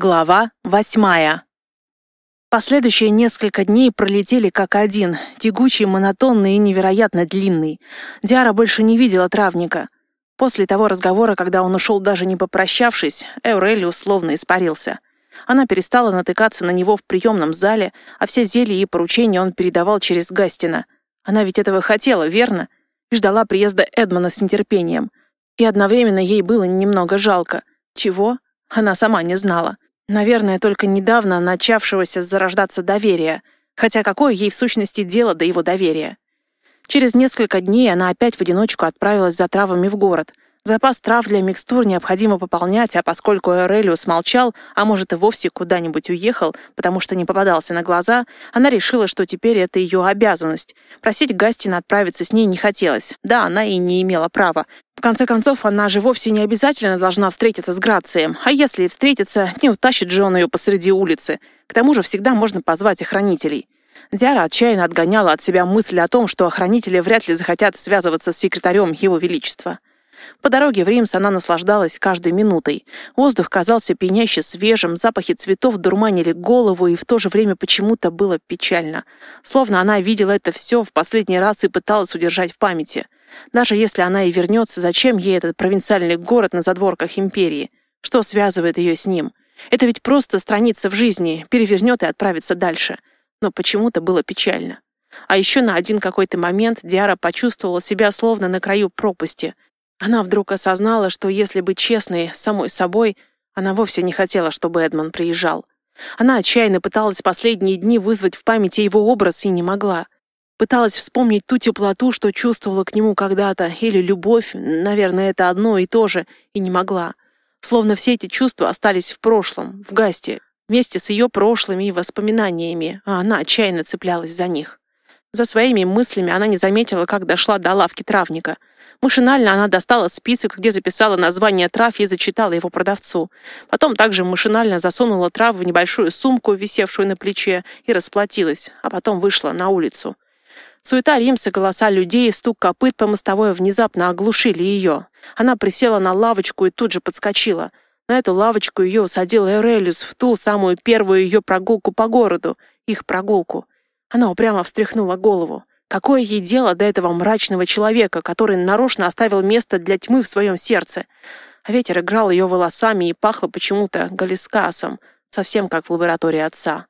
Глава восьмая. Последующие несколько дней пролетели как один, тягучий, монотонный и невероятно длинный. Диара больше не видела травника. После того разговора, когда он ушел даже не попрощавшись, Эурели условно испарился. Она перестала натыкаться на него в приемном зале, а все зелья и поручения он передавал через Гастина. Она ведь этого хотела, верно? И ждала приезда Эдмона с нетерпением. И одновременно ей было немного жалко. Чего? Она сама не знала. Наверное, только недавно начавшегося зарождаться доверия, хотя какое ей в сущности дело до его доверия? Через несколько дней она опять в одиночку отправилась за травами в город — Запас трав для микстур необходимо пополнять, а поскольку Эрелиус молчал, а может и вовсе куда-нибудь уехал, потому что не попадался на глаза, она решила, что теперь это ее обязанность. Просить Гастина отправиться с ней не хотелось. Да, она и не имела права. В конце концов, она же вовсе не обязательно должна встретиться с Грацием, а если и встретится, не утащит же он ее посреди улицы. К тому же всегда можно позвать охранителей. Диара отчаянно отгоняла от себя мысль о том, что охранители вряд ли захотят связываться с секретарем Его Величества. По дороге в Римс она наслаждалась каждой минутой. Воздух казался пьяняще свежим, запахи цветов дурманили голову, и в то же время почему-то было печально. Словно она видела это все в последний раз и пыталась удержать в памяти. Даже если она и вернется, зачем ей этот провинциальный город на задворках империи? Что связывает ее с ним? Это ведь просто страница в жизни, перевернет и отправится дальше. Но почему-то было печально. А еще на один какой-то момент Диара почувствовала себя словно на краю пропасти — она вдруг осознала, что если быть честной с самой собой, она вовсе не хотела, чтобы Эдмон приезжал. Она отчаянно пыталась последние дни вызвать в памяти его образ и не могла. Пыталась вспомнить ту теплоту, что чувствовала к нему когда-то, или любовь, наверное, это одно и то же, и не могла. Словно все эти чувства остались в прошлом, в Гасте, вместе с ее прошлыми воспоминаниями, а она отчаянно цеплялась за них. За своими мыслями она не заметила, как дошла до лавки травника — Машинально она достала список, где записала название трав и зачитала его продавцу. Потом также машинально засунула травы в небольшую сумку, висевшую на плече, и расплатилась, а потом вышла на улицу. Суета Римса, голоса людей и стук копыт по мостовой внезапно оглушили ее. Она присела на лавочку и тут же подскочила. На эту лавочку ее усадил Эрелиус в ту самую первую ее прогулку по городу, их прогулку. Она упрямо встряхнула голову. Какое ей дело до этого мрачного человека, который нарочно оставил место для тьмы в своем сердце? А ветер играл ее волосами и пахло почему-то галискасом, совсем как в лаборатории отца.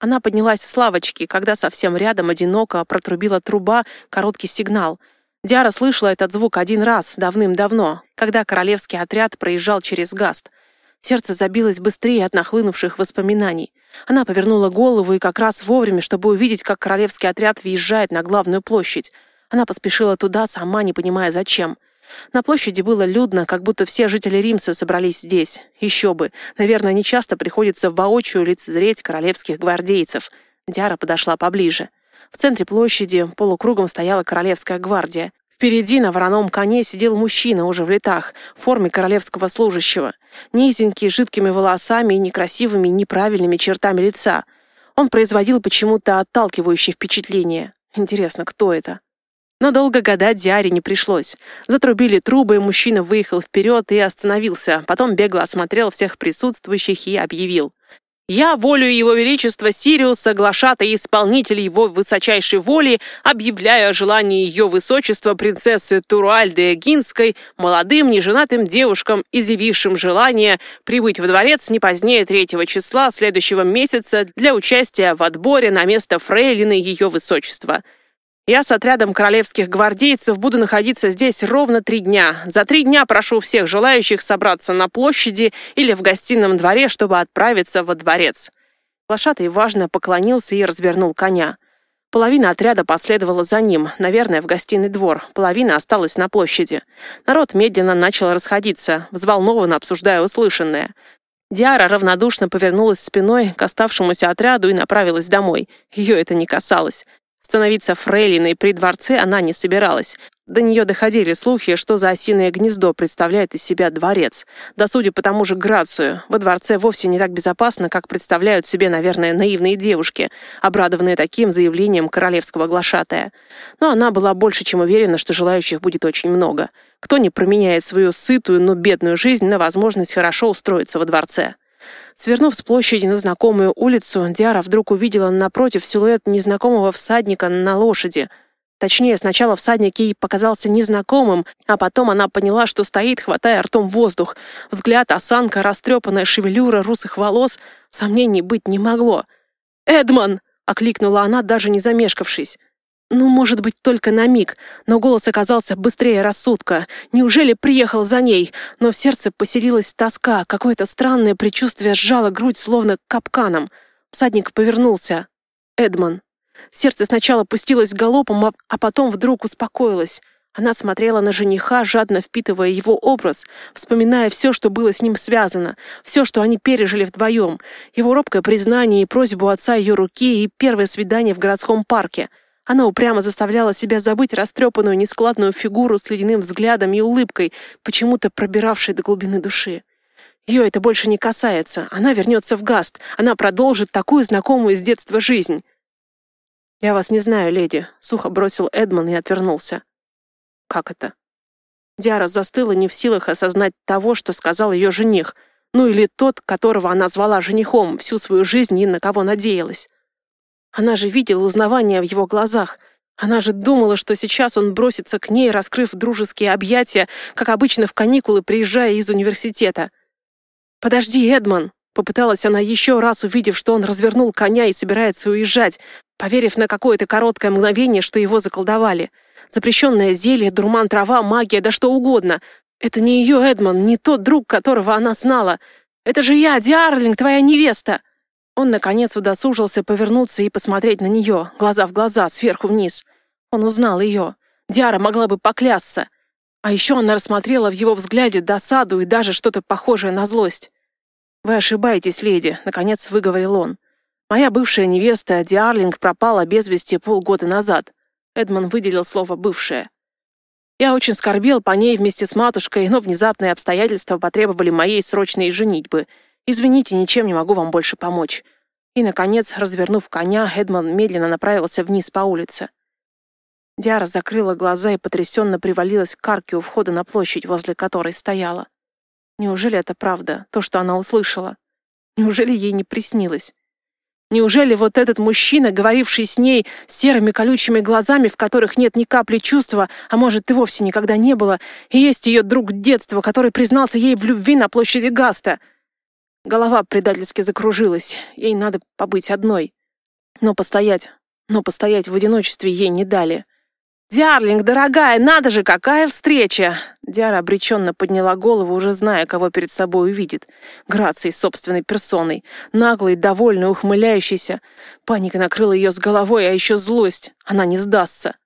Она поднялась с лавочки, когда совсем рядом одиноко протрубила труба короткий сигнал. Диара слышала этот звук один раз, давным-давно, когда королевский отряд проезжал через Гаст. Сердце забилось быстрее от нахлынувших воспоминаний. Она повернула голову и как раз вовремя, чтобы увидеть, как королевский отряд въезжает на главную площадь. Она поспешила туда, сама не понимая, зачем. На площади было людно, как будто все жители Римса собрались здесь. Еще бы. Наверное, нечасто приходится воочию лицезреть королевских гвардейцев. Диара подошла поближе. В центре площади полукругом стояла королевская гвардия. Впереди на вороном коне сидел мужчина уже в летах, в форме королевского служащего. Низенький, жидкими волосами и некрасивыми, неправильными чертами лица. Он производил почему-то отталкивающее впечатление. Интересно, кто это? Но долго гадать Диаре не пришлось. Затрубили трубы, мужчина выехал вперед и остановился. Потом бегло осмотрел всех присутствующих и объявил. Я, волю Его Величества Сириуса, глашатый исполнитель его высочайшей воли, объявляю о желании Ее Высочества принцессы Туруальды Эгинской молодым неженатым девушкам, изъявившим желание прибыть во дворец не позднее третьего числа следующего месяца для участия в отборе на место фрейлины Ее Высочества – я с отрядом королевских гвардейцев буду находиться здесь ровно три дня. За три дня прошу всех желающих собраться на площади или в гостином дворе, чтобы отправиться во дворец». Лошатый важно поклонился и развернул коня. Половина отряда последовала за ним, наверное, в гостиный двор. Половина осталась на площади. Народ медленно начал расходиться, взволнованно обсуждая услышанное. Диара равнодушно повернулась спиной к оставшемуся отряду и направилась домой. Ее это не касалось. Становиться фрейлиной при дворце она не собиралась. До нее доходили слухи, что за осиное гнездо представляет из себя дворец. Да судя по тому же Грацию, во дворце вовсе не так безопасно, как представляют себе, наверное, наивные девушки, обрадованные таким заявлением королевского глашатая. Но она была больше чем уверена, что желающих будет очень много. Кто не променяет свою сытую, но бедную жизнь на возможность хорошо устроиться во дворце? Свернув с площади на знакомую улицу, Диара вдруг увидела напротив силуэт незнакомого всадника на лошади. Точнее, сначала всадник ей показался незнакомым, а потом она поняла, что стоит, хватая ртом воздух. Взгляд, осанка, растрепанная шевелюра русых волос. Сомнений быть не могло. «Эдман!» — окликнула она, даже не замешкавшись. Ну, может быть, только на миг, но голос оказался быстрее рассудка. Неужели приехал за ней? Но в сердце поселилась тоска, какое-то странное предчувствие сжало грудь, словно капканом. Всадник повернулся. Эдман. Сердце сначала пустилось галопом, а, а потом вдруг успокоилось. Она смотрела на жениха, жадно впитывая его образ, вспоминая все, что было с ним связано, все, что они пережили вдвоем, его робкое признание и просьбу отца ее руки и первое свидание в городском парке — она упрямо заставляла себя забыть растрепанную нескладную фигуру с ледяным взглядом и улыбкой, почему-то пробиравшей до глубины души. Ее это больше не касается. Она вернется в Гаст. Она продолжит такую знакомую с детства жизнь. «Я вас не знаю, леди», — сухо бросил Эдмон и отвернулся. «Как это?» Диара застыла не в силах осознать того, что сказал ее жених, ну или тот, которого она звала женихом всю свою жизнь и на кого надеялась. Она же видела узнавание в его глазах. Она же думала, что сейчас он бросится к ней, раскрыв дружеские объятия, как обычно в каникулы, приезжая из университета. «Подожди, Эдман!» Попыталась она еще раз, увидев, что он развернул коня и собирается уезжать, поверив на какое-то короткое мгновение, что его заколдовали. Запрещенное зелье, дурман трава, магия, да что угодно. Это не ее Эдман, не тот друг, которого она знала. Это же я, Диарлинг, твоя невеста. Он, наконец, удосужился повернуться и посмотреть на нее, глаза в глаза, сверху вниз. Он узнал ее. Диара могла бы поклясться. А еще она рассмотрела в его взгляде досаду и даже что-то похожее на злость. «Вы ошибаетесь, леди», — наконец выговорил он. «Моя бывшая невеста Диарлинг пропала без вести полгода назад». Эдмон выделил слово «бывшая». Я очень скорбел по ней вместе с матушкой, но внезапные обстоятельства потребовали моей срочной женитьбы — Извините, ничем не могу вам больше помочь». И, наконец, развернув коня, Эдмон медленно направился вниз по улице. Диара закрыла глаза и потрясенно привалилась к арке у входа на площадь, возле которой стояла. Неужели это правда, то, что она услышала? Неужели ей не приснилось? Неужели вот этот мужчина, говоривший с ней серыми колючими глазами, в которых нет ни капли чувства, а может и вовсе никогда не было, и есть ее друг детства, который признался ей в любви на площади Гаста — Голова предательски закружилась. Ей надо побыть одной. Но постоять, но постоять в одиночестве ей не дали. «Диарлинг, дорогая, надо же, какая встреча!» Диара обреченно подняла голову, уже зная, кого перед собой увидит. Грацией собственной персоной, наглой, довольной, ухмыляющейся. Паника накрыла ее с головой, а еще злость. Она не сдастся.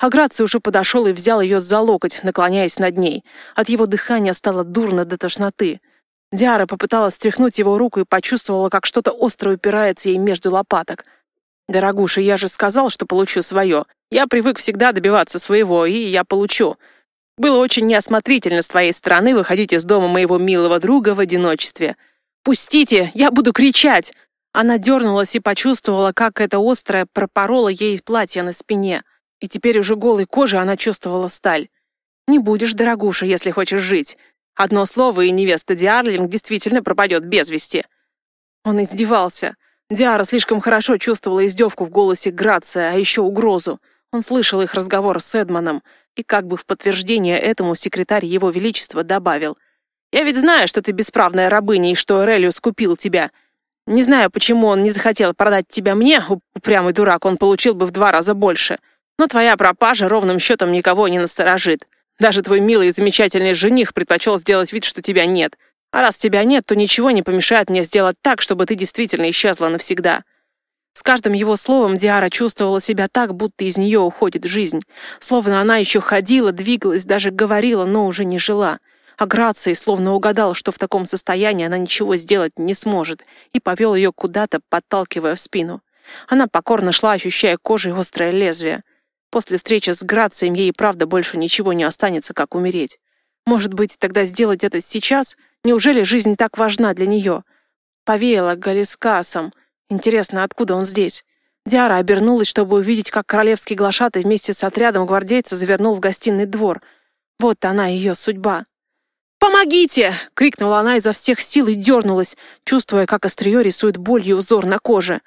А Граций уже подошел и взял ее за локоть, наклоняясь над ней. От его дыхания стало дурно до тошноты. Диара попыталась стряхнуть его руку и почувствовала, как что-то острое упирается ей между лопаток. «Дорогуша, я же сказал, что получу свое. Я привык всегда добиваться своего, и я получу. Было очень неосмотрительно с твоей стороны выходить из дома моего милого друга в одиночестве. Пустите, я буду кричать!» Она дернулась и почувствовала, как это острое пропороло ей платье на спине. И теперь уже голой кожей она чувствовала сталь. «Не будешь, дорогуша, если хочешь жить. Одно слово, и невеста Диарлинг действительно пропадет без вести. Он издевался. Диара слишком хорошо чувствовала издевку в голосе Грация, а еще угрозу. Он слышал их разговор с Эдманом, и как бы в подтверждение этому секретарь Его Величества добавил. «Я ведь знаю, что ты бесправная рабыня и что Эрелиус купил тебя. Не знаю, почему он не захотел продать тебя мне, упрямый дурак, он получил бы в два раза больше. Но твоя пропажа ровным счетом никого не насторожит. Даже твой милый и замечательный жених предпочел сделать вид, что тебя нет. А раз тебя нет, то ничего не помешает мне сделать так, чтобы ты действительно исчезла навсегда». С каждым его словом Диара чувствовала себя так, будто из нее уходит жизнь. Словно она еще ходила, двигалась, даже говорила, но уже не жила. А Граций словно угадал, что в таком состоянии она ничего сделать не сможет, и повел ее куда-то, подталкивая в спину. Она покорно шла, ощущая кожей острое лезвие. После встречи с Грацием ей правда больше ничего не останется, как умереть. Может быть, тогда сделать это сейчас? Неужели жизнь так важна для нее? Повеяла Галискасом. Интересно, откуда он здесь? Диара обернулась, чтобы увидеть, как королевский глашатый вместе с отрядом гвардейца завернул в гостиный двор. Вот она, ее судьба. «Помогите!» — крикнула она изо всех сил и дернулась, чувствуя, как острие рисует болью узор на коже.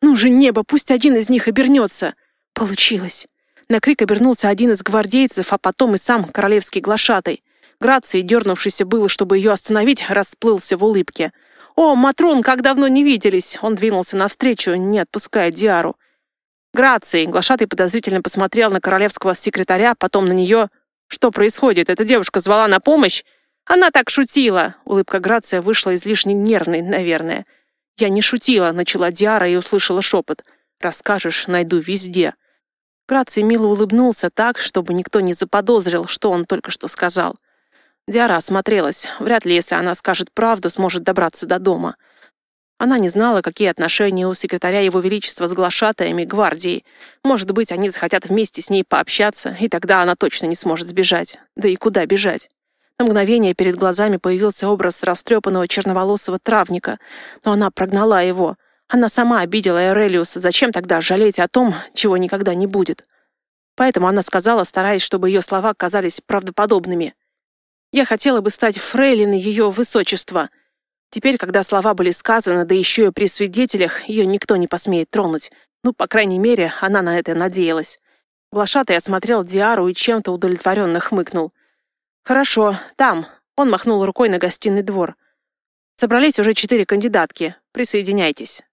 «Ну же, небо, пусть один из них обернется!» Получилось. На крик обернулся один из гвардейцев, а потом и сам королевский глашатай. Граций, дернувшийся было, чтобы ее остановить, расплылся в улыбке. «О, Матрон, как давно не виделись!» Он двинулся навстречу, не отпуская Диару. «Граций!» — глашатый подозрительно посмотрел на королевского секретаря, потом на нее. «Что происходит? Эта девушка звала на помощь?» «Она так шутила!» Улыбка Грация вышла излишне нервной, наверное. «Я не шутила», — начала Диара и услышала шепот. «Расскажешь, найду везде». Граций мило улыбнулся так, чтобы никто не заподозрил, что он только что сказал. Диара осмотрелась. Вряд ли, если она скажет правду, сможет добраться до дома. Она не знала, какие отношения у секретаря Его Величества с глашатаями гвардии. Может быть, они захотят вместе с ней пообщаться, и тогда она точно не сможет сбежать. Да и куда бежать? На мгновение перед глазами появился образ растрепанного черноволосого травника, но она прогнала его. Она сама обидела Эрелиуса, зачем тогда жалеть о том, чего никогда не будет? Поэтому она сказала, стараясь, чтобы ее слова казались правдоподобными. «Я хотела бы стать фрейлиной ее высочества». Теперь, когда слова были сказаны, да еще и при свидетелях, ее никто не посмеет тронуть. Ну, по крайней мере, она на это надеялась. Глашатый осмотрел Диару и чем-то удовлетворенно хмыкнул. «Хорошо, там». Он махнул рукой на гостиный двор. «Собрались уже четыре кандидатки. Присоединяйтесь».